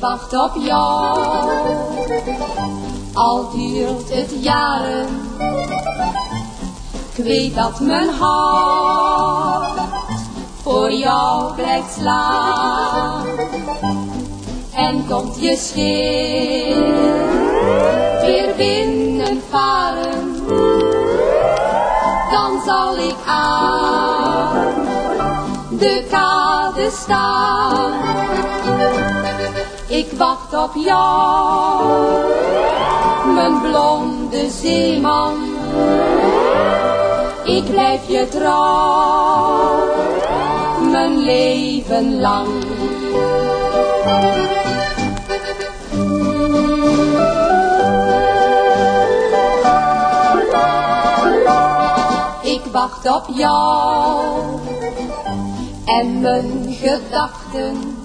wacht op jou. Al duurt het jaren, ik weet dat mijn hart voor jou blijft slaan. En komt je schip weer binnenvaren, dan zal ik aan de kade staan. Ik wacht op jou, mijn blonde zeeman. Ik blijf je trouw, mijn leven lang. Ik wacht op jou en mijn gedachten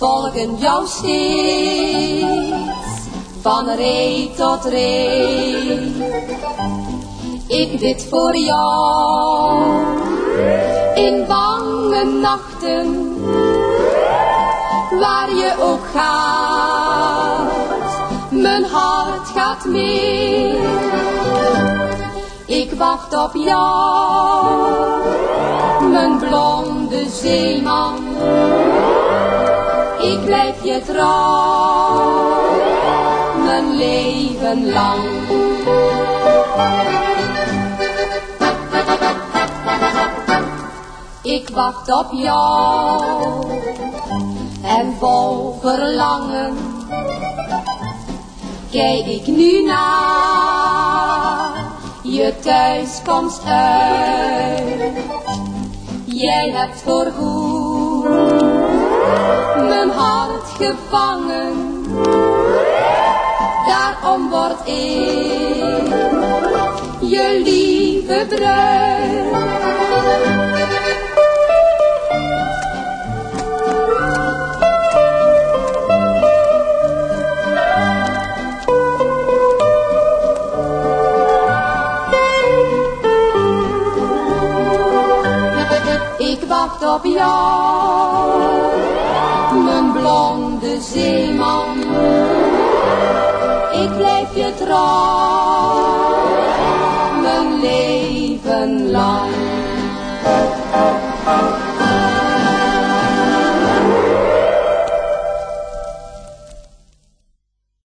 volgen jou steeds van ree tot ree. Ik bid voor jou in bange nachten, waar je ook gaat, mijn hart gaat mee. Ik wacht op jou, mijn blonde zeeman. Ik blijf je trouw, mijn leven lang. Ik wacht op jou en vol verlangen kijk ik nu naar je thuiskomst uit. Jij hebt voorgoed gevangen, daarom word ik je lieve bruid. Ik wacht op jou, de zeeman. Ik blijf je trouw, mijn leven lang.